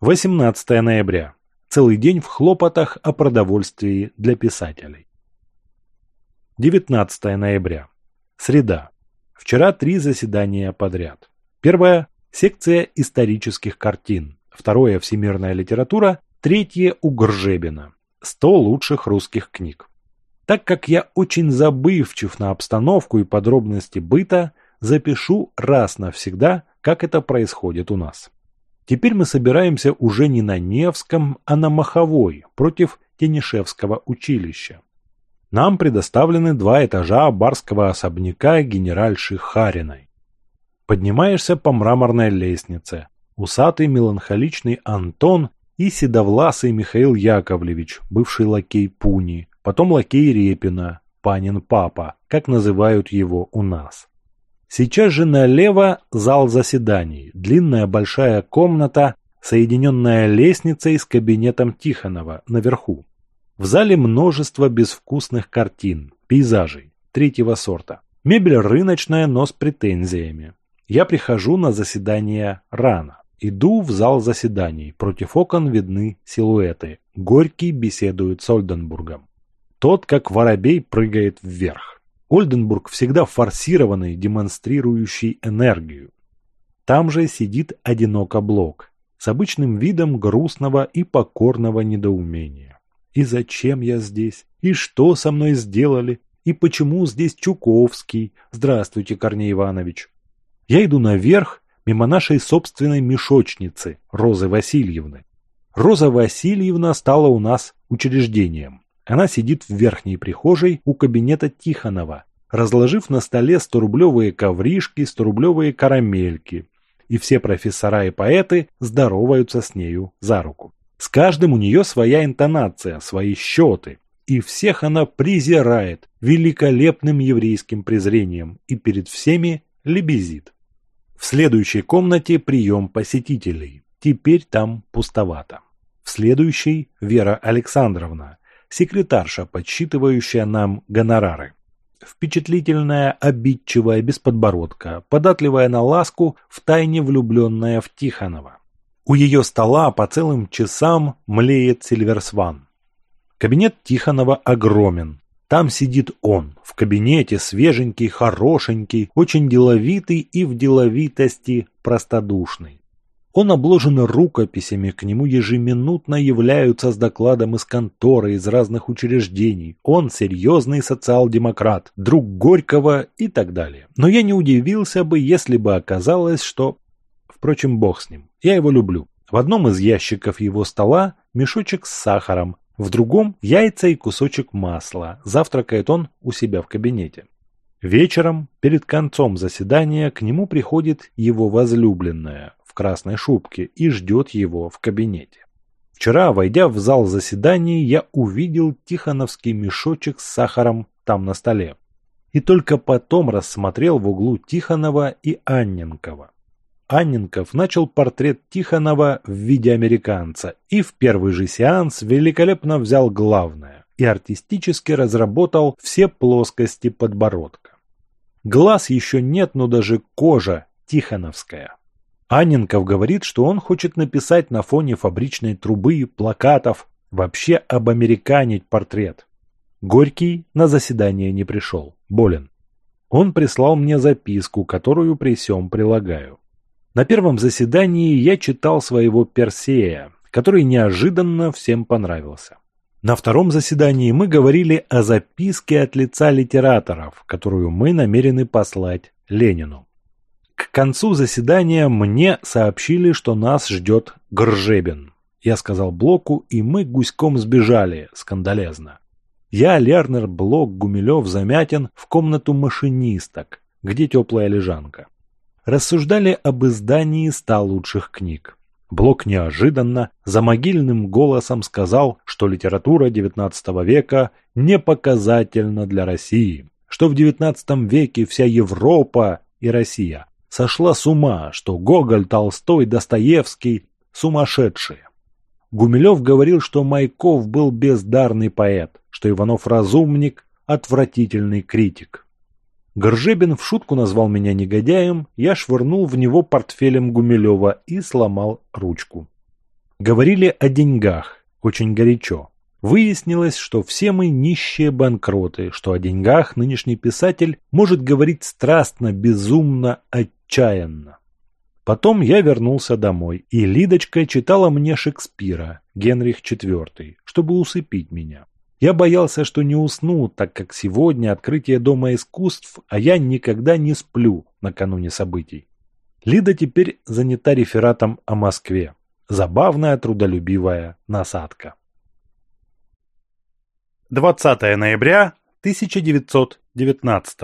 18 ноября. Целый день в хлопотах о продовольствии для писателей. 19 ноября. Среда. Вчера три заседания подряд. Первое – секция исторических картин. Второе – всемирная литература. Третье – у Гржебина. 100 лучших русских книг. Так как я очень забывчив на обстановку и подробности быта, запишу раз навсегда, как это происходит у нас. Теперь мы собираемся уже не на Невском, а на Маховой, против Тенишевского училища. Нам предоставлены два этажа барского особняка генеральши Хариной. Поднимаешься по мраморной лестнице. Усатый меланхоличный Антон и седовласый Михаил Яковлевич, бывший лакей Пуни, потом лакей Репина, панин папа, как называют его у нас. Сейчас же налево зал заседаний, длинная большая комната, соединенная лестницей с кабинетом Тихонова наверху. В зале множество безвкусных картин, пейзажей третьего сорта. Мебель рыночная, но с претензиями. Я прихожу на заседание рано. Иду в зал заседаний. Против окон видны силуэты. Горький беседует с Ольденбургом. Тот, как воробей, прыгает вверх. Ольденбург всегда форсированный демонстрирующий энергию. Там же сидит одиноко Блок с обычным видом грустного и покорного недоумения. И зачем я здесь? И что со мной сделали? И почему здесь Чуковский? Здравствуйте, Корней Иванович. Я иду наверх, мимо нашей собственной мешочницы, Розы Васильевны. Роза Васильевна стала у нас учреждением. Она сидит в верхней прихожей у кабинета Тихонова, разложив на столе 100-рублевые ковришки, 100-рублевые карамельки. И все профессора и поэты здороваются с нею за руку. С каждым у нее своя интонация, свои счеты. И всех она презирает великолепным еврейским презрением и перед всеми лебезит. В следующей комнате прием посетителей. Теперь там пустовато. В следующей Вера Александровна – Секретарша, подсчитывающая нам гонорары. Впечатлительная, обидчивая, бесподбородка, податливая на ласку, втайне влюбленная в Тихонова. У ее стола по целым часам млеет Сильверсван. Кабинет Тихонова огромен. Там сидит он, в кабинете свеженький, хорошенький, очень деловитый и в деловитости простодушный. Он обложен рукописями, к нему ежеминутно являются с докладом из конторы, из разных учреждений. Он серьезный социал-демократ, друг Горького и так далее. Но я не удивился бы, если бы оказалось, что... Впрочем, бог с ним. Я его люблю. В одном из ящиков его стола мешочек с сахаром, в другом яйца и кусочек масла. Завтракает он у себя в кабинете. Вечером, перед концом заседания, к нему приходит его возлюбленная в красной шубке и ждет его в кабинете. Вчера, войдя в зал заседаний, я увидел тихоновский мешочек с сахаром там на столе. И только потом рассмотрел в углу Тихонова и Анненкова. Анненков начал портрет Тихонова в виде американца и в первый же сеанс великолепно взял главное и артистически разработал все плоскости подбородка. Глаз еще нет, но даже кожа Тихоновская. Анненков говорит, что он хочет написать на фоне фабричной трубы, плакатов, вообще обамериканить портрет. Горький на заседание не пришел, болен. Он прислал мне записку, которую при сём прилагаю. На первом заседании я читал своего Персея, который неожиданно всем понравился. На втором заседании мы говорили о записке от лица литераторов, которую мы намерены послать Ленину. К концу заседания мне сообщили, что нас ждет Гржебин. Я сказал Блоку, и мы гуськом сбежали, скандалезно. Я, Лернер, Блок, Гумилев, Замятин в комнату машинисток, где теплая лежанка. Рассуждали об издании ста лучших книг. Блок неожиданно за могильным голосом сказал, что литература XIX века не показательна для России, что в XIX веке вся Европа и Россия сошла с ума, что Гоголь, Толстой, Достоевский – сумасшедшие. Гумилев говорил, что Майков был бездарный поэт, что Иванов разумник, отвратительный критик. Горжебин в шутку назвал меня негодяем, я швырнул в него портфелем Гумилева и сломал ручку. Говорили о деньгах, очень горячо. Выяснилось, что все мы нищие банкроты, что о деньгах нынешний писатель может говорить страстно, безумно, отчаянно. Потом я вернулся домой, и Лидочка читала мне Шекспира, Генрих IV, чтобы усыпить меня. Я боялся, что не усну, так как сегодня открытие Дома искусств, а я никогда не сплю накануне событий. Лида теперь занята рефератом о Москве. Забавная, трудолюбивая насадка. 20 ноября 1919.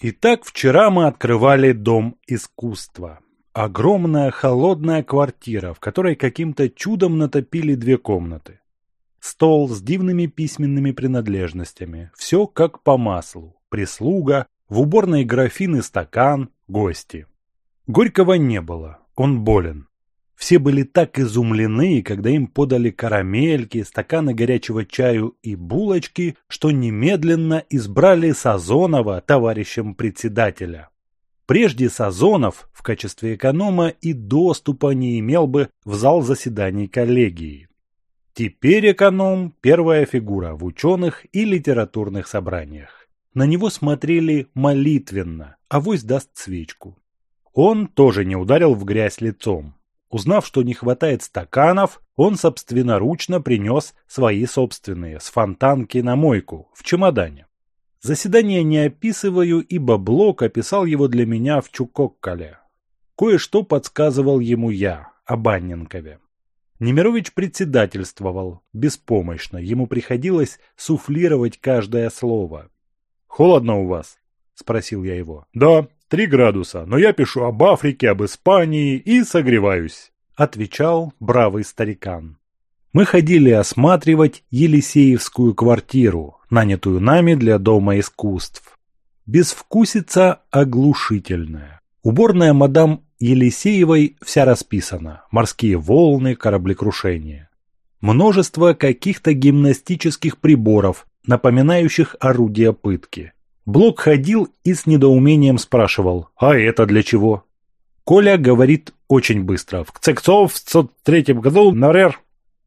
Итак, вчера мы открывали Дом искусства. Огромная холодная квартира, в которой каким-то чудом натопили две комнаты стол с дивными письменными принадлежностями, все как по маслу, прислуга, в уборной графин и стакан, гости. Горького не было, он болен. Все были так изумлены, когда им подали карамельки, стаканы горячего чаю и булочки, что немедленно избрали Сазонова товарищем председателя. Прежде Сазонов в качестве эконома и доступа не имел бы в зал заседаний коллегии. Теперь эконом – первая фигура в ученых и литературных собраниях. На него смотрели молитвенно, авось даст свечку. Он тоже не ударил в грязь лицом. Узнав, что не хватает стаканов, он собственноручно принес свои собственные с фонтанки на мойку в чемодане. Заседание не описываю, ибо Блок описал его для меня в Чукоккале. Кое-что подсказывал ему я о Банненкове. Немирович председательствовал, беспомощно, ему приходилось суфлировать каждое слово. «Холодно у вас?» – спросил я его. «Да, три градуса, но я пишу об Африке, об Испании и согреваюсь», – отвечал бравый старикан. Мы ходили осматривать Елисеевскую квартиру, нанятую нами для Дома искусств. Безвкусица оглушительная. Уборная мадам Елисеевой вся расписана, морские волны, кораблекрушения. Множество каких-то гимнастических приборов, напоминающих орудия пытки. Блок ходил и с недоумением спрашивал «А это для чего?». Коля говорит очень быстро «В Кцекцов в 103 году, например»,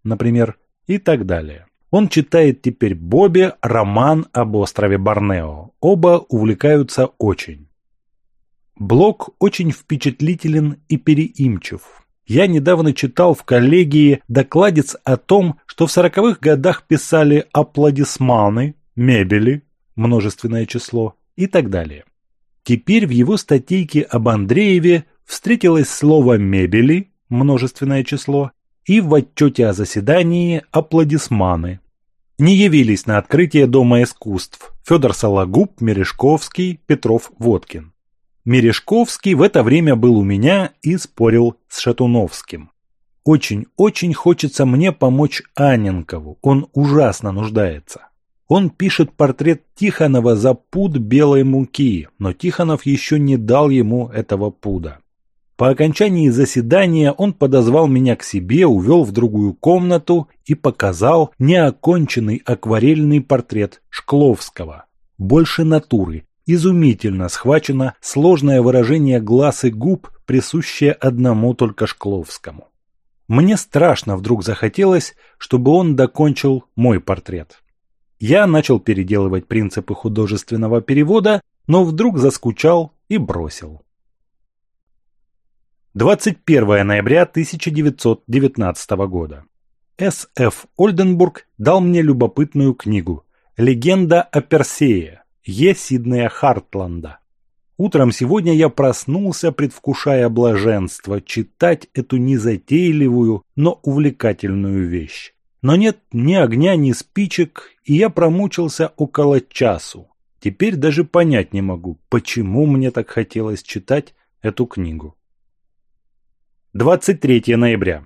например, и так далее. Он читает теперь Бобе роман об острове Борнео. Оба увлекаются очень. Блок очень впечатлителен и переимчив. Я недавно читал в коллегии докладец о том, что в сороковых годах писали аплодисманы, мебели, множественное число и так далее. Теперь в его статейке об Андрееве встретилось слово «мебели», множественное число, и в отчете о заседании аплодисманы. Не явились на открытие Дома искусств Федор Сологуб, Мережковский, Петров, Водкин. Мережковский в это время был у меня и спорил с Шатуновским. Очень-очень хочется мне помочь Аненкову. он ужасно нуждается. Он пишет портрет Тихонова за пуд белой муки, но Тихонов еще не дал ему этого пуда. По окончании заседания он подозвал меня к себе, увел в другую комнату и показал неоконченный акварельный портрет Шкловского. Больше натуры, Изумительно схвачено сложное выражение глаз и губ, присущее одному только Шкловскому. Мне страшно вдруг захотелось, чтобы он докончил мой портрет. Я начал переделывать принципы художественного перевода, но вдруг заскучал и бросил. 21 ноября 1919 года. С.Ф. Ольденбург дал мне любопытную книгу «Легенда о Персее» Е. Сиднея Хартланда. Утром сегодня я проснулся, предвкушая блаженство, читать эту незатейливую, но увлекательную вещь. Но нет ни огня, ни спичек, и я промучился около часу. Теперь даже понять не могу, почему мне так хотелось читать эту книгу. 23 ноября.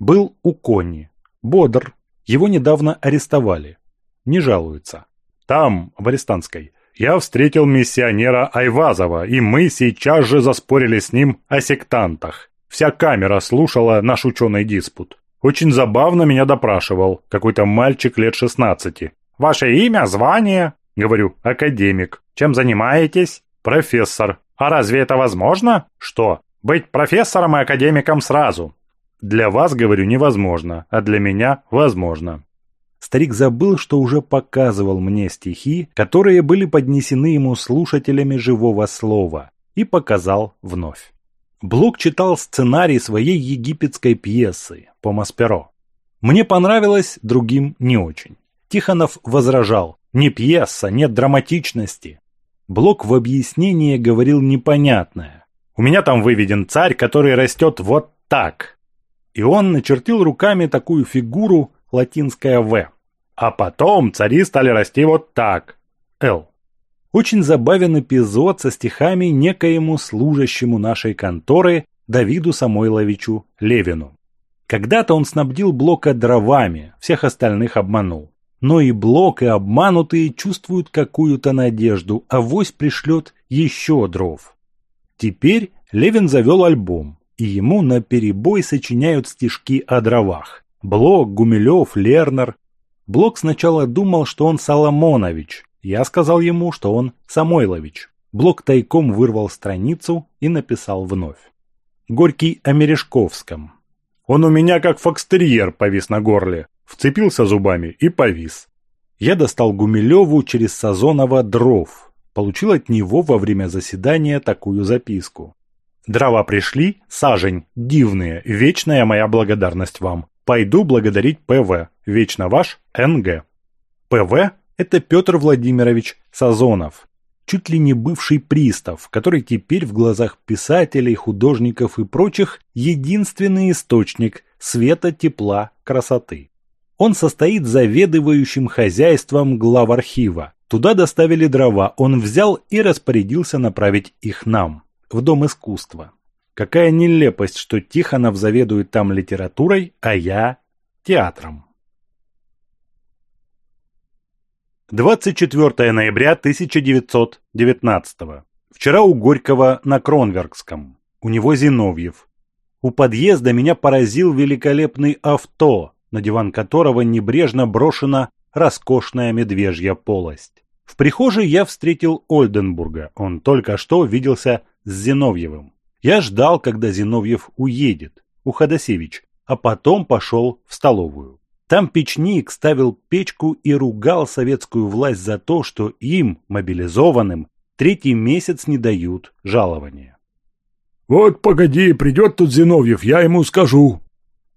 Был у Кони. Бодр. Его недавно арестовали. Не жалуется. Там, в Арестанской, я встретил миссионера Айвазова, и мы сейчас же заспорили с ним о сектантах. Вся камера слушала наш ученый диспут. Очень забавно меня допрашивал какой-то мальчик лет 16. «Ваше имя, звание?» Говорю, «Академик». «Чем занимаетесь?» «Профессор». «А разве это возможно?» «Что? Быть профессором и академиком сразу?» «Для вас, говорю, невозможно, а для меня возможно». Старик забыл, что уже показывал мне стихи, которые были поднесены ему слушателями живого слова, и показал вновь. Блок читал сценарий своей египетской пьесы по Масперо. Мне понравилось, другим не очень. Тихонов возражал «Не пьеса, нет драматичности». Блок в объяснении говорил непонятное. «У меня там выведен царь, который растет вот так». И он начертил руками такую фигуру, латинское «в». А потом цари стали расти вот так. Л. Очень забавен эпизод со стихами некоему служащему нашей конторы Давиду Самойловичу Левину. Когда-то он снабдил Блока дровами, всех остальных обманул. Но и Блок, и обманутые чувствуют какую-то надежду, а вось пришлет еще дров. Теперь Левин завел альбом, и ему наперебой сочиняют стишки о дровах. Блок, Гумилев, Лернер. Блок сначала думал, что он Соломонович. Я сказал ему, что он Самойлович. Блок тайком вырвал страницу и написал вновь. Горький о Мережковском. Он у меня как фокстерьер повис на горле. Вцепился зубами и повис. Я достал Гумилеву через Сазонова дров. Получил от него во время заседания такую записку. Дрова пришли, сажень, дивные, вечная моя благодарность вам. Пойду благодарить ПВ, вечно ваш НГ. ПВ – это Петр Владимирович Сазонов, чуть ли не бывший пристав, который теперь в глазах писателей, художников и прочих единственный источник света, тепла, красоты. Он состоит заведывающим хозяйством главархива. Туда доставили дрова, он взял и распорядился направить их нам, в Дом искусства. Какая нелепость, что Тихонов заведует там литературой, а я – театром. 24 ноября 1919. Вчера у Горького на Кронверкском. У него Зиновьев. У подъезда меня поразил великолепный авто, на диван которого небрежно брошена роскошная медвежья полость. В прихожей я встретил Ольденбурга, он только что виделся с Зиновьевым. Я ждал, когда Зиновьев уедет, у Ходосевич, а потом пошел в столовую. Там печник ставил печку и ругал советскую власть за то, что им, мобилизованным, третий месяц не дают жалования. «Вот погоди, придет тут Зиновьев, я ему скажу».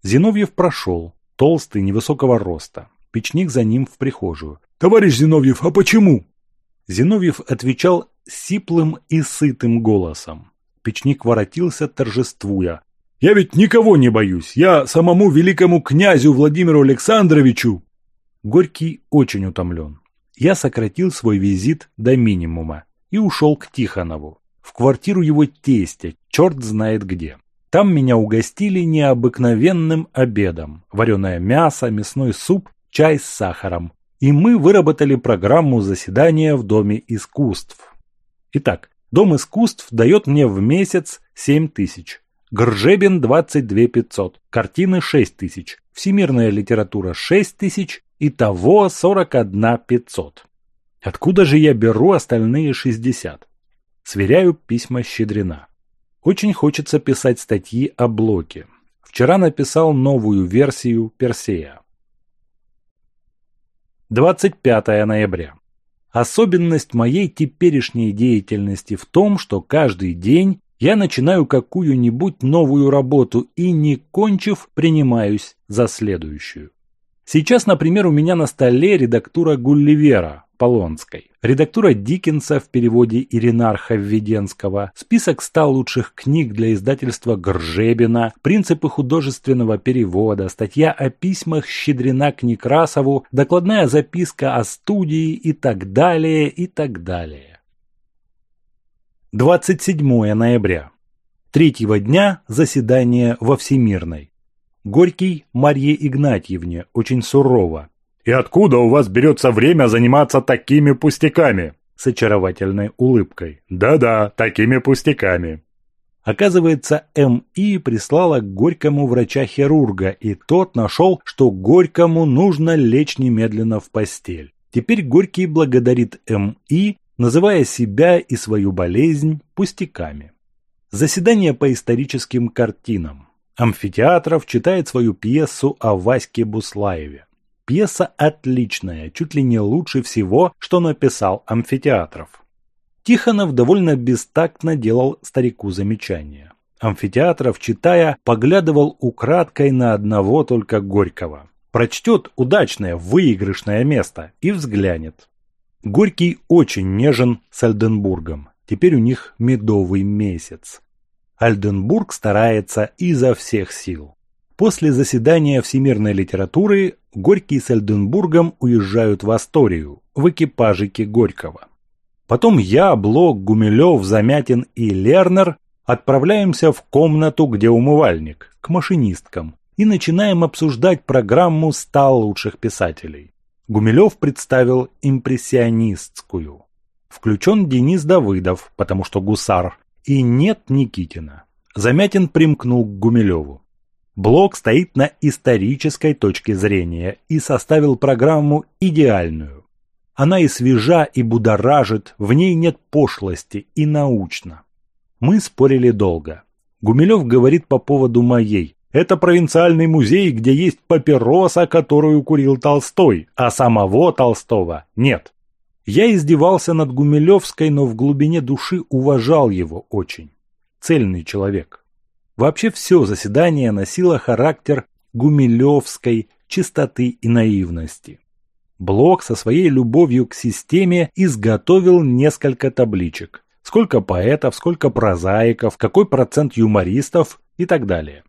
Зиновьев прошел, толстый, невысокого роста. Печник за ним в прихожую. «Товарищ Зиновьев, а почему?» Зиновьев отвечал сиплым и сытым голосом печник воротился, торжествуя. «Я ведь никого не боюсь. Я самому великому князю Владимиру Александровичу!» Горький очень утомлен. Я сократил свой визит до минимума и ушел к Тихонову, в квартиру его тестя, черт знает где. Там меня угостили необыкновенным обедом. Вареное мясо, мясной суп, чай с сахаром. И мы выработали программу заседания в Доме искусств. Итак, Дом искусств дает мне в месяц семь тысяч. Гржебин 22 500, картины шесть тысяч, всемирная литература шесть тысяч, итого 41 500. Откуда же я беру остальные 60? Сверяю письма щедрена. Очень хочется писать статьи о Блоке. Вчера написал новую версию Персея. 25 ноября. Особенность моей теперешней деятельности в том, что каждый день я начинаю какую-нибудь новую работу и, не кончив, принимаюсь за следующую. Сейчас, например, у меня на столе редактура Гулливера, Полонской. Редактура Диккенса в переводе Иринарха Введенского, список 100 лучших книг для издательства Гржебина, принципы художественного перевода, статья о письмах Щедрина к Некрасову, докладная записка о студии и так далее, и так далее. 27 ноября. Третьего дня заседание во Всемирной. Горький Марье Игнатьевне очень сурово, и откуда у вас берется время заниматься такими пустяками?» С очаровательной улыбкой. «Да-да, такими пустяками». Оказывается, М.И. прислала к Горькому врача-хирурга, и тот нашел, что Горькому нужно лечь немедленно в постель. Теперь Горький благодарит М.И., называя себя и свою болезнь пустяками. Заседание по историческим картинам. Амфитеатров читает свою пьесу о Ваське Буслаеве. Пьеса отличная, чуть ли не лучше всего, что написал Амфитеатров. Тихонов довольно бестактно делал старику замечание. Амфитеатров, читая, поглядывал украдкой на одного только Горького. Прочтет удачное, выигрышное место и взглянет. Горький очень нежен с Альденбургом. Теперь у них медовый месяц. Альденбург старается изо всех сил. После заседания Всемирной литературы Горький с Альденбургом уезжают в Асторию в экипажике Горького. Потом я, Блок, Гумилев, Замятин и Лернер отправляемся в комнату, где умывальник, к машинисткам, и начинаем обсуждать программу ста лучших писателей». Гумилев представил импрессионистскую. Включен Денис Давыдов, потому что гусар, и нет Никитина. Замятин примкнул к Гумилеву. Блок стоит на исторической точке зрения и составил программу идеальную. Она и свежа, и будоражит, в ней нет пошлости, и научно. Мы спорили долго. Гумилев говорит по поводу моей. Это провинциальный музей, где есть папироса, которую курил Толстой, а самого Толстого нет. Я издевался над Гумилевской, но в глубине души уважал его очень. Цельный человек. Вообще все заседание носило характер гумилевской чистоты и наивности. Блок со своей любовью к системе изготовил несколько табличек. Сколько поэтов, сколько прозаиков, какой процент юмористов и так далее.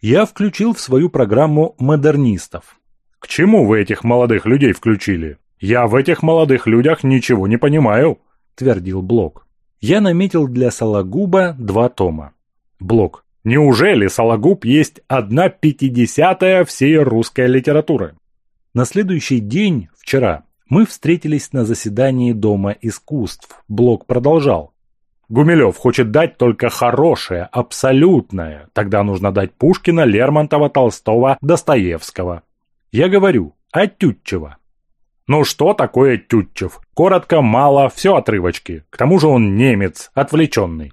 Я включил в свою программу модернистов. К чему вы этих молодых людей включили? Я в этих молодых людях ничего не понимаю, твердил Блок. Я наметил для Сологуба два тома. Блок. Неужели Сологуб есть одна пятидесятая всей русской литературы? На следующий день, вчера, мы встретились на заседании Дома искусств. Блок продолжал. Гумилев хочет дать только хорошее, абсолютное. Тогда нужно дать Пушкина, Лермонтова, Толстого, Достоевского. Я говорю, а Тютчева? Ну что такое Тютчев? Коротко, мало, все отрывочки. К тому же он немец, отвлеченный.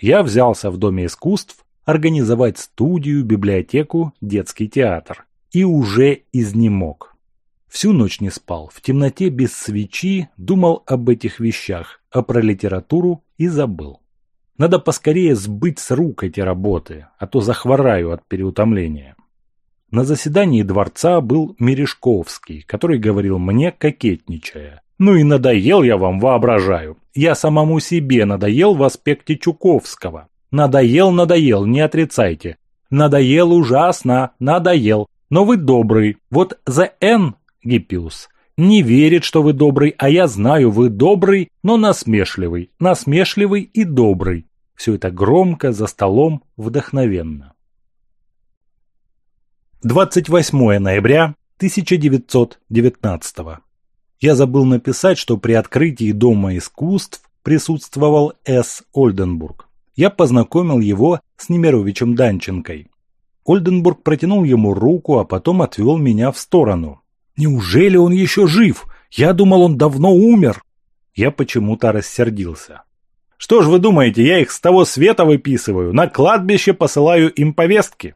Я взялся в Доме искусств организовать студию, библиотеку, детский театр. И уже изнемог. Всю ночь не спал, в темноте без свечи думал об этих вещах, а про литературу и забыл. Надо поскорее сбыть с рук эти работы, а то захвораю от переутомления. На заседании дворца был Мережковский, который говорил мне, кокетничая. «Ну и надоел я вам, воображаю. Я самому себе надоел в аспекте Чуковского. Надоел, надоел, не отрицайте. Надоел ужасно, надоел, но вы добрый. Вот за Н, Гиппиус, не верит, что вы добрый, а я знаю, вы добрый, но насмешливый, насмешливый и добрый. Все это громко, за столом, вдохновенно. 28 ноября 1919 Я забыл написать, что при открытии Дома искусств присутствовал С. Ольденбург я познакомил его с Немировичем Данченкой. Ольденбург протянул ему руку, а потом отвел меня в сторону. «Неужели он еще жив? Я думал, он давно умер!» Я почему-то рассердился. «Что ж вы думаете, я их с того света выписываю, на кладбище посылаю им повестки?»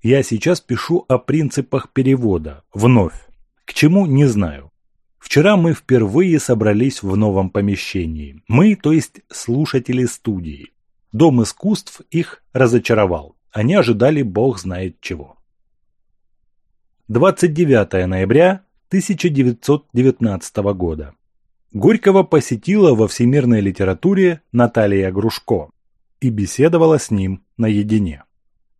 Я сейчас пишу о принципах перевода, вновь. К чему, не знаю. Вчера мы впервые собрались в новом помещении. Мы, то есть слушатели студии. Дом искусств их разочаровал. Они ожидали бог знает чего. 29 ноября 1919 года. Горького посетила во всемирной литературе Наталья Грушко и беседовала с ним наедине.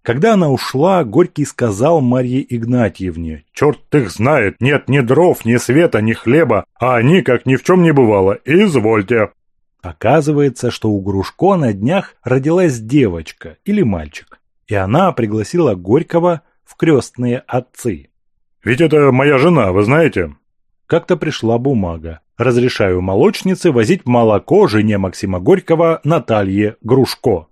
Когда она ушла, Горький сказал Марье Игнатьевне, «Черт их знает, нет ни дров, ни света, ни хлеба, а они, как ни в чем не бывало, извольте». Оказывается, что у Грушко на днях родилась девочка или мальчик, и она пригласила Горького в крестные отцы. «Ведь это моя жена, вы знаете?» Как-то пришла бумага. Разрешаю молочнице возить молоко жене Максима Горького Наталье Грушко.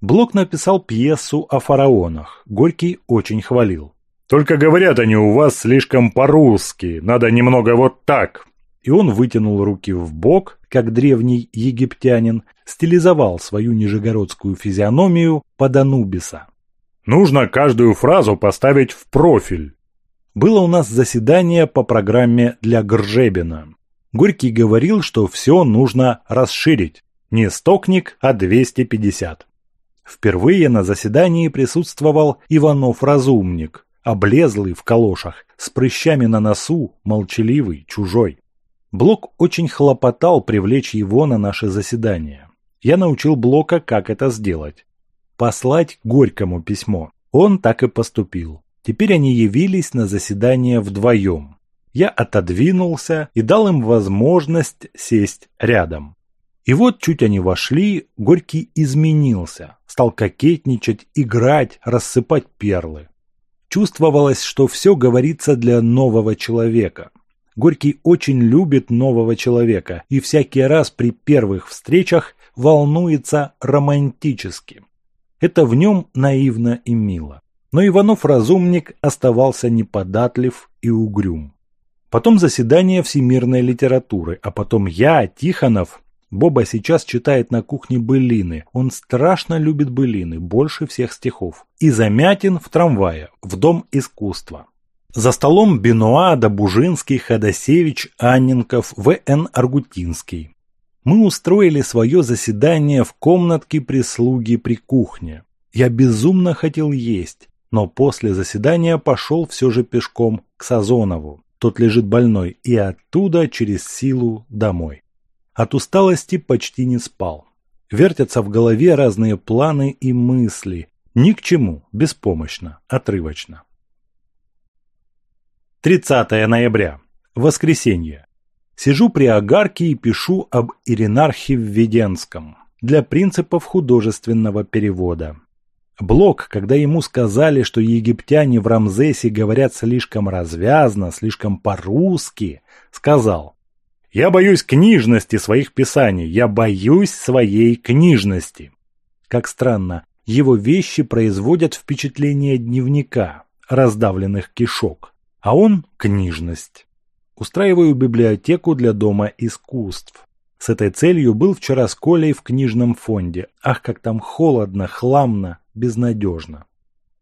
Блок написал пьесу о фараонах. Горький очень хвалил. «Только говорят они у вас слишком по-русски. Надо немного вот так, и он вытянул руки в бок, как древний египтянин, стилизовал свою нижегородскую физиономию под Анубиса. Нужно каждую фразу поставить в профиль. Было у нас заседание по программе для Гржебина. Горький говорил, что все нужно расширить. Не стокник, а 250. Впервые на заседании присутствовал Иванов Разумник, облезлый в калошах, с прыщами на носу, молчаливый, чужой. Блок очень хлопотал привлечь его на наше заседание. Я научил Блока, как это сделать. Послать Горькому письмо. Он так и поступил. Теперь они явились на заседание вдвоем. Я отодвинулся и дал им возможность сесть рядом. И вот чуть они вошли, Горький изменился, стал кокетничать, играть, рассыпать перлы. Чувствовалось, что все говорится для нового человека. Горький очень любит нового человека и всякий раз при первых встречах волнуется романтически. Это в нем наивно и мило. Но Иванов-разумник оставался неподатлив и угрюм. Потом заседание всемирной литературы, а потом я, Тихонов, Боба сейчас читает на кухне былины. Он страшно любит былины, больше всех стихов. И замятен в трамвае, в Дом искусства. За столом Бенуа, Добужинский, Ходосевич, Анненков, В.Н. Аргутинский. Мы устроили свое заседание в комнатке прислуги при кухне. Я безумно хотел есть, но после заседания пошел все же пешком к Сазонову. Тот лежит больной и оттуда через силу домой. От усталости почти не спал. Вертятся в голове разные планы и мысли. Ни к чему, беспомощно, отрывочно. 30 ноября. Воскресенье. Сижу при огарке и пишу об Иринархе Введенском для принципов художественного перевода. Блок, когда ему сказали, что египтяне в Рамзесе говорят слишком развязно, слишком по-русски, сказал «Я боюсь книжности своих писаний, я боюсь своей книжности». Как странно, его вещи производят впечатление дневника, раздавленных кишок – а он – книжность. Устраиваю библиотеку для Дома искусств. С этой целью был вчера с Колей в книжном фонде. Ах, как там холодно, хламно, безнадежно.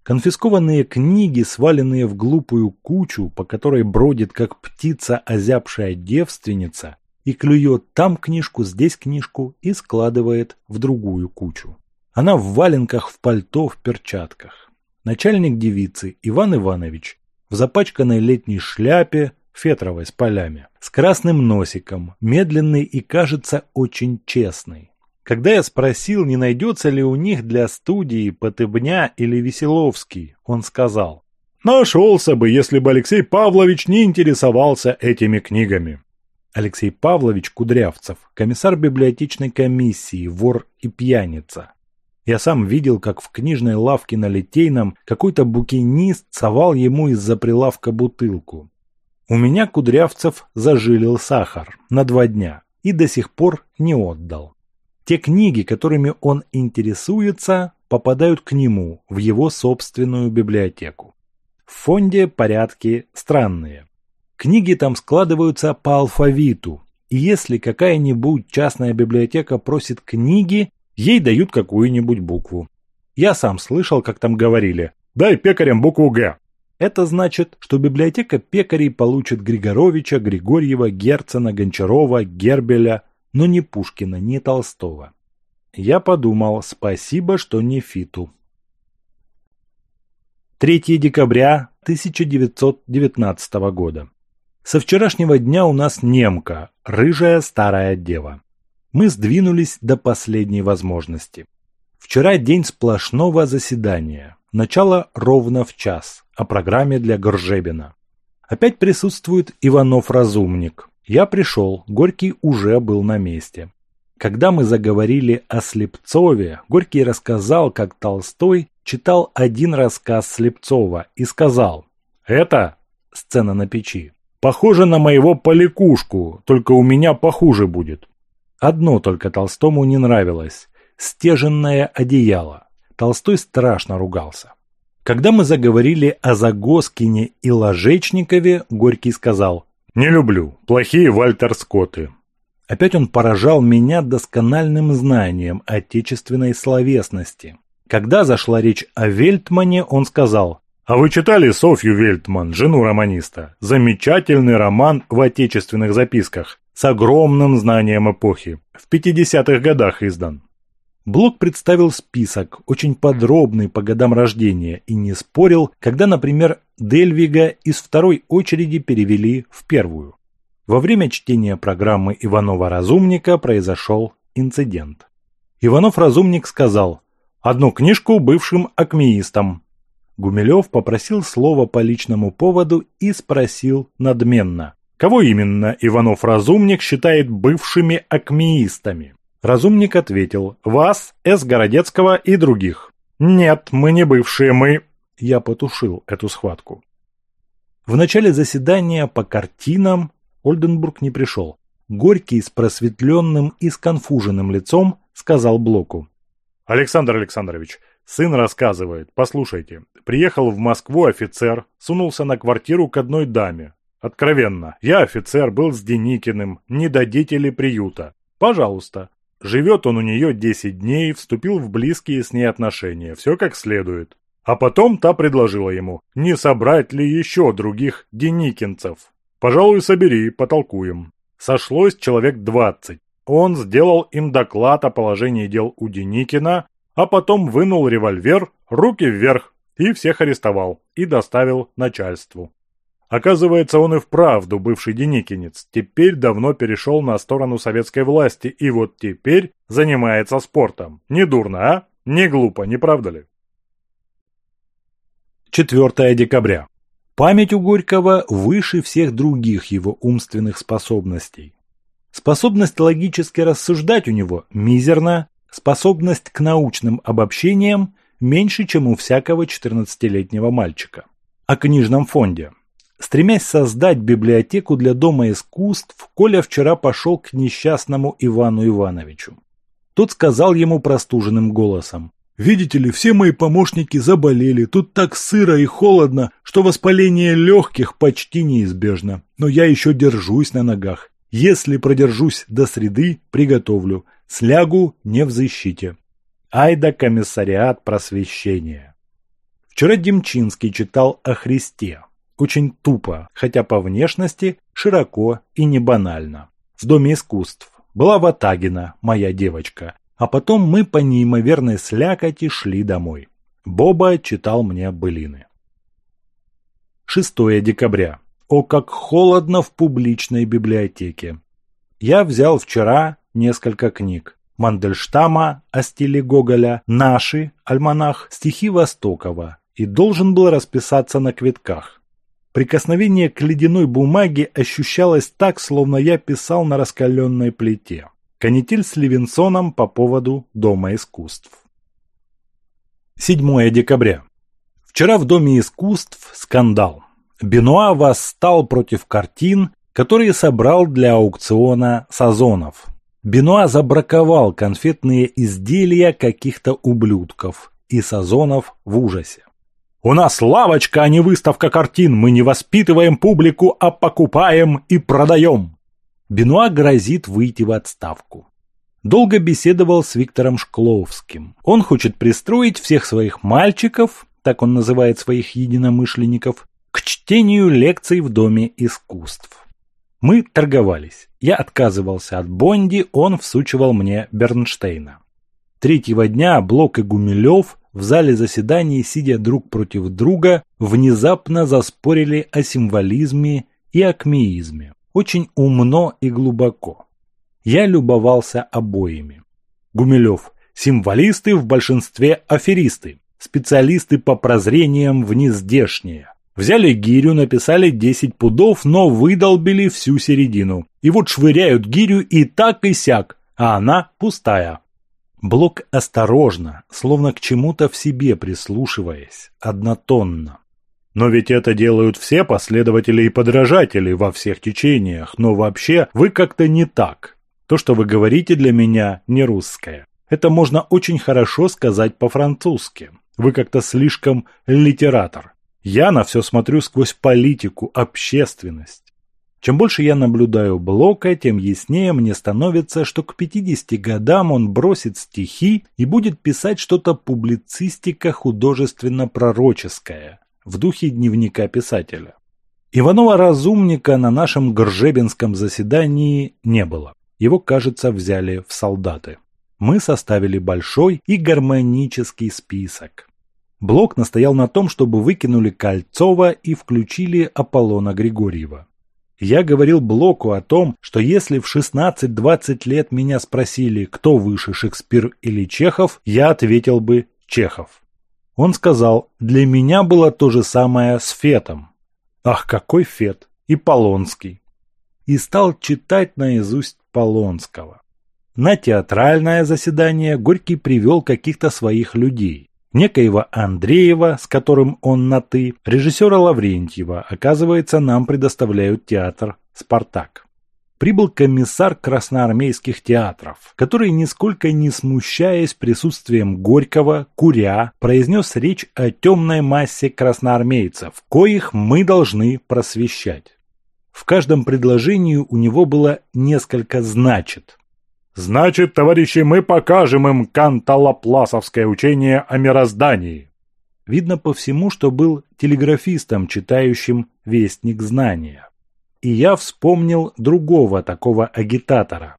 Конфискованные книги, сваленные в глупую кучу, по которой бродит, как птица, озябшая девственница, и клюет там книжку, здесь книжку и складывает в другую кучу. Она в валенках, в пальто, в перчатках. Начальник девицы Иван Иванович в запачканной летней шляпе, фетровой с полями, с красным носиком, медленный и, кажется, очень честный. Когда я спросил, не найдется ли у них для студии Потыбня или Веселовский, он сказал, «Нашелся бы, если бы Алексей Павлович не интересовался этими книгами». Алексей Павлович Кудрявцев, комиссар библиотечной комиссии, вор и пьяница, я сам видел, как в книжной лавке на Литейном какой-то букинист совал ему из-за прилавка бутылку. У меня Кудрявцев зажилил сахар на два дня и до сих пор не отдал. Те книги, которыми он интересуется, попадают к нему в его собственную библиотеку. В фонде порядки странные. Книги там складываются по алфавиту, и если какая-нибудь частная библиотека просит книги, Ей дают какую-нибудь букву. Я сам слышал, как там говорили «Дай пекарям букву «Г». Это значит, что библиотека пекарей получит Григоровича, Григорьева, Герцена, Гончарова, Гербеля, но не Пушкина, не Толстого. Я подумал, спасибо, что не Фиту. 3 декабря 1919 года. Со вчерашнего дня у нас немка, рыжая старая дева мы сдвинулись до последней возможности. Вчера день сплошного заседания. Начало ровно в час. О программе для Горжебина. Опять присутствует Иванов-разумник. Я пришел, Горький уже был на месте. Когда мы заговорили о Слепцове, Горький рассказал, как Толстой читал один рассказ Слепцова и сказал «Это сцена на печи. Похоже на моего поликушку, только у меня похуже будет. Одно только Толстому не нравилось – стеженное одеяло. Толстой страшно ругался. Когда мы заговорили о Загоскине и Ложечникове, Горький сказал «Не люблю, плохие Вальтер Скотты». Опять он поражал меня доскональным знанием отечественной словесности. Когда зашла речь о Вельтмане, он сказал «А вы читали Софью Вельтман, жену романиста? Замечательный роман в отечественных записках с огромным знанием эпохи, в 50-х годах издан. Блок представил список, очень подробный по годам рождения, и не спорил, когда, например, Дельвига из второй очереди перевели в первую. Во время чтения программы Иванова-Разумника произошел инцидент. Иванов-Разумник сказал «Одну книжку бывшим акмеистам». Гумилев попросил слова по личному поводу и спросил надменно Кого именно Иванов Разумник считает бывшими акмеистами? Разумник ответил «Вас, С. Городецкого и других». «Нет, мы не бывшие, мы...» Я потушил эту схватку. В начале заседания по картинам Ольденбург не пришел. Горький с просветленным и сконфуженным лицом сказал Блоку. «Александр Александрович, сын рассказывает, послушайте. Приехал в Москву офицер, сунулся на квартиру к одной даме. Откровенно, я офицер был с Деникиным, не дадите ли приюта. Пожалуйста. Живет он у нее 10 дней, вступил в близкие с ней отношения, все как следует. А потом та предложила ему, не собрать ли еще других деникинцев. Пожалуй, собери, потолкуем. Сошлось человек 20. Он сделал им доклад о положении дел у Деникина, а потом вынул револьвер, руки вверх, и всех арестовал и доставил начальству. Оказывается, он и вправду бывший Деникинец, теперь давно перешел на сторону советской власти и вот теперь занимается спортом. Не дурно, а? Не глупо, не правда ли? 4 декабря. Память у Горького выше всех других его умственных способностей. Способность логически рассуждать у него мизерна, способность к научным обобщениям меньше, чем у всякого 14-летнего мальчика. О книжном фонде – Стремясь создать библиотеку для Дома искусств, Коля вчера пошел к несчастному Ивану Ивановичу. Тот сказал ему простуженным голосом. «Видите ли, все мои помощники заболели, тут так сыро и холодно, что воспаление легких почти неизбежно. Но я еще держусь на ногах. Если продержусь до среды, приготовлю. Слягу не в защите». Айда комиссариат просвещения. Вчера Демчинский читал о Христе очень тупо, хотя по внешности широко и не банально. В Доме искусств была Ватагина, моя девочка, а потом мы по неимоверной слякоти шли домой. Боба читал мне былины. 6 декабря. О, как холодно в публичной библиотеке. Я взял вчера несколько книг. Мандельштама о стиле Гоголя, наши, альманах, стихи Востокова и должен был расписаться на квитках. Прикосновение к ледяной бумаге ощущалось так, словно я писал на раскаленной плите. Канитель с Левинсоном по поводу Дома искусств. 7 декабря. Вчера в Доме искусств скандал. Бенуа восстал против картин, которые собрал для аукциона Сазонов. Бенуа забраковал конфетные изделия каких-то ублюдков, и Сазонов в ужасе. У нас лавочка, а не выставка картин. Мы не воспитываем публику, а покупаем и продаем. Бенуа грозит выйти в отставку. Долго беседовал с Виктором Шкловским. Он хочет пристроить всех своих мальчиков, так он называет своих единомышленников, к чтению лекций в Доме искусств. Мы торговались. Я отказывался от Бонди, он всучивал мне Бернштейна. Третьего дня Блок и Гумилев – в зале заседаний, сидя друг против друга, внезапно заспорили о символизме и акмеизме. Очень умно и глубоко. Я любовался обоими. Гумилев. Символисты в большинстве аферисты. Специалисты по прозрениям внездешние. Взяли гирю, написали 10 пудов, но выдолбили всю середину. И вот швыряют гирю и так и сяк, а она пустая. Блок осторожно, словно к чему-то в себе прислушиваясь, однотонно. Но ведь это делают все последователи и подражатели во всех течениях, но вообще вы как-то не так. То, что вы говорите для меня, не русское. Это можно очень хорошо сказать по-французски. Вы как-то слишком литератор. Я на все смотрю сквозь политику, общественность. Чем больше я наблюдаю Блока, тем яснее мне становится, что к 50 годам он бросит стихи и будет писать что-то публицистика художественно-пророческое в духе дневника писателя. Иванова-разумника на нашем Гржебинском заседании не было. Его, кажется, взяли в солдаты. Мы составили большой и гармонический список. Блок настоял на том, чтобы выкинули Кольцова и включили Аполлона Григорьева. Я говорил Блоку о том, что если в 16-20 лет меня спросили, кто выше Шекспир или Чехов, я ответил бы «Чехов». Он сказал, для меня было то же самое с Фетом. Ах, какой Фет! И Полонский. И стал читать наизусть Полонского. На театральное заседание Горький привел каких-то своих людей некоего Андреева, с которым он на «ты», режиссера Лаврентьева, оказывается, нам предоставляют театр «Спартак». Прибыл комиссар красноармейских театров, который, нисколько не смущаясь присутствием Горького, Куря, произнес речь о темной массе красноармейцев, коих мы должны просвещать. В каждом предложении у него было несколько «значит», Значит, товарищи, мы покажем им канталопласовское учение о мироздании. Видно по всему, что был телеграфистом, читающим «Вестник знания». И я вспомнил другого такого агитатора.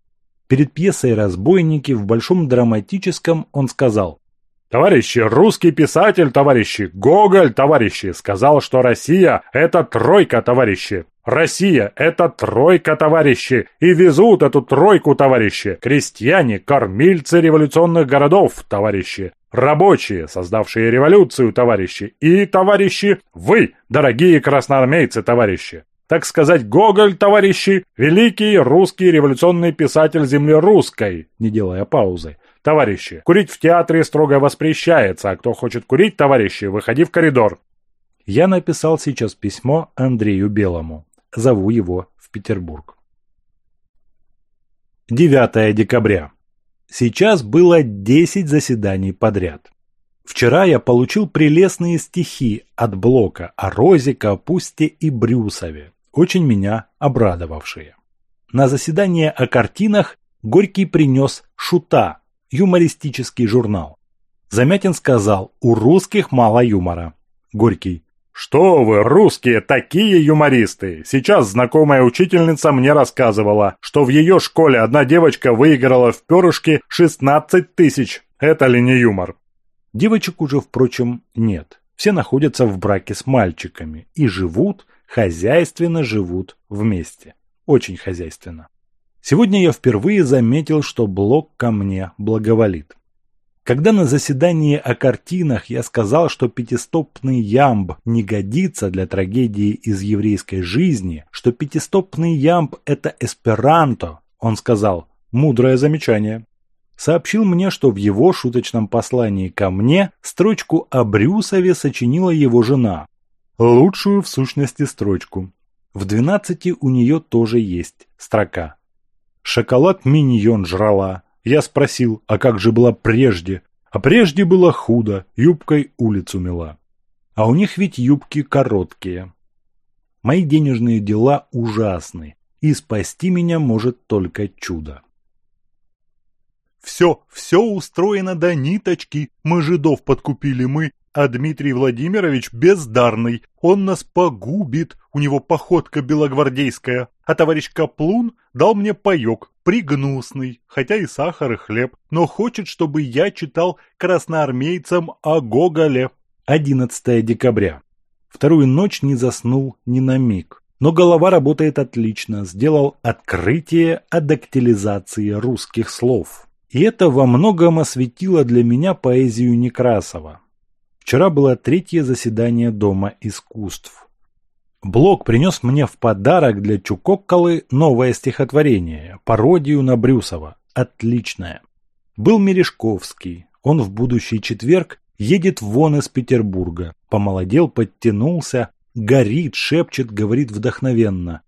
Перед пьесой «Разбойники» в Большом драматическом он сказал «Товарищи, русский писатель, товарищи, Гоголь, товарищи, сказал, что Россия – это тройка, товарищи, Россия – это тройка, товарищи, и везут эту тройку, товарищи. Крестьяне – кормильцы революционных городов, товарищи. Рабочие, создавшие революцию, товарищи. И, товарищи, вы, дорогие красноармейцы, товарищи. Так сказать, Гоголь, товарищи, великий русский революционный писатель земли русской, не делая паузы. Товарищи, курить в театре строго воспрещается, а кто хочет курить, товарищи, выходи в коридор. Я написал сейчас письмо Андрею Белому зову его в Петербург. 9 декабря. Сейчас было 10 заседаний подряд. Вчера я получил прелестные стихи от Блока о Розе, Капусте и Брюсове, очень меня обрадовавшие. На заседание о картинах Горький принес «Шута» – юмористический журнал. Замятин сказал «У русских мало юмора». Горький что вы, русские, такие юмористы! Сейчас знакомая учительница мне рассказывала, что в ее школе одна девочка выиграла в перышке 16 тысяч. Это ли не юмор? Девочек уже, впрочем, нет. Все находятся в браке с мальчиками и живут, хозяйственно живут вместе. Очень хозяйственно. Сегодня я впервые заметил, что Блок ко мне благоволит. Когда на заседании о картинах я сказал, что пятистопный ямб не годится для трагедии из еврейской жизни, что пятистопный ямб – это эсперанто, он сказал «мудрое замечание». Сообщил мне, что в его шуточном послании ко мне строчку о Брюсове сочинила его жена. Лучшую в сущности строчку. В 12 у нее тоже есть строка. «Шоколад миньон жрала, я спросил, а как же было прежде? А прежде было худо, юбкой улицу мела. А у них ведь юбки короткие. Мои денежные дела ужасны, и спасти меня может только чудо. Все, все устроено до ниточки, мы жидов подкупили мы, а Дмитрий Владимирович бездарный, он нас погубит, у него походка белогвардейская, а товарищ Каплун дал мне паёк, пригнусный, хотя и сахар, и хлеб, но хочет, чтобы я читал красноармейцам о Гоголе. 11 декабря. Вторую ночь не заснул ни на миг. Но голова работает отлично, сделал открытие о дактилизации русских слов. И это во многом осветило для меня поэзию Некрасова. Вчера было третье заседание Дома искусств. Блок принес мне в подарок для Чукоккалы новое стихотворение, пародию на Брюсова. Отличное. Был Мережковский. Он в будущий четверг едет вон из Петербурга. Помолодел, подтянулся, горит, шепчет, говорит вдохновенно.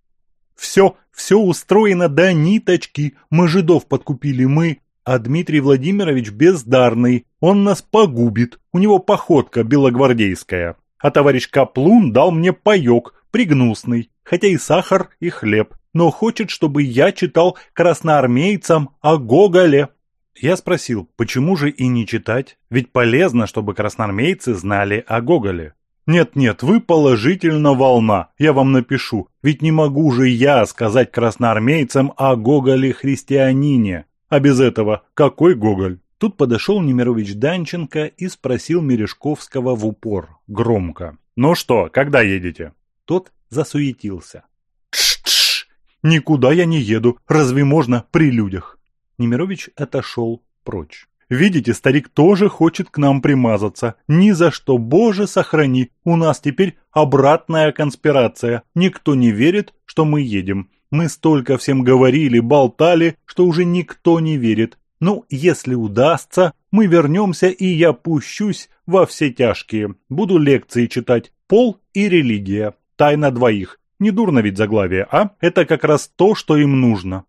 «Все, все устроено до ниточки. Мы жидов подкупили, мы...» А Дмитрий Владимирович бездарный, он нас погубит, у него походка белогвардейская. А товарищ Каплун дал мне паёк, пригнусный, хотя и сахар, и хлеб, но хочет, чтобы я читал красноармейцам о Гоголе. Я спросил, почему же и не читать? Ведь полезно, чтобы красноармейцы знали о Гоголе. Нет-нет, вы положительно волна, я вам напишу. Ведь не могу же я сказать красноармейцам о Гоголе-христианине. А без этого какой Гоголь? Тут подошел Немирович Данченко и спросил Мережковского в упор, громко. «Ну что, когда едете?» Тот засуетился. «Тш-тш! Никуда я не еду, разве можно при людях?» Немирович отошел прочь. «Видите, старик тоже хочет к нам примазаться. Ни за что, боже, сохрани! У нас теперь обратная конспирация. Никто не верит, что мы едем. Мы столько всем говорили, болтали, что уже никто не верит. Ну, если удастся, мы вернемся, и я пущусь во все тяжкие. Буду лекции читать. Пол и религия. Тайна двоих. Недурно ведь заглавие, а? Это как раз то, что им нужно.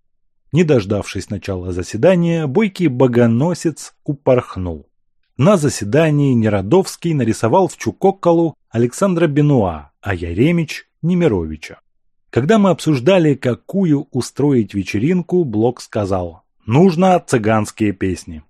Не дождавшись начала заседания, бойкий богоносец упорхнул. На заседании Неродовский нарисовал в Чукокколу Александра Бенуа, а Яремич – Немировича. Когда мы обсуждали, какую устроить вечеринку, Блок сказал «Нужно цыганские песни».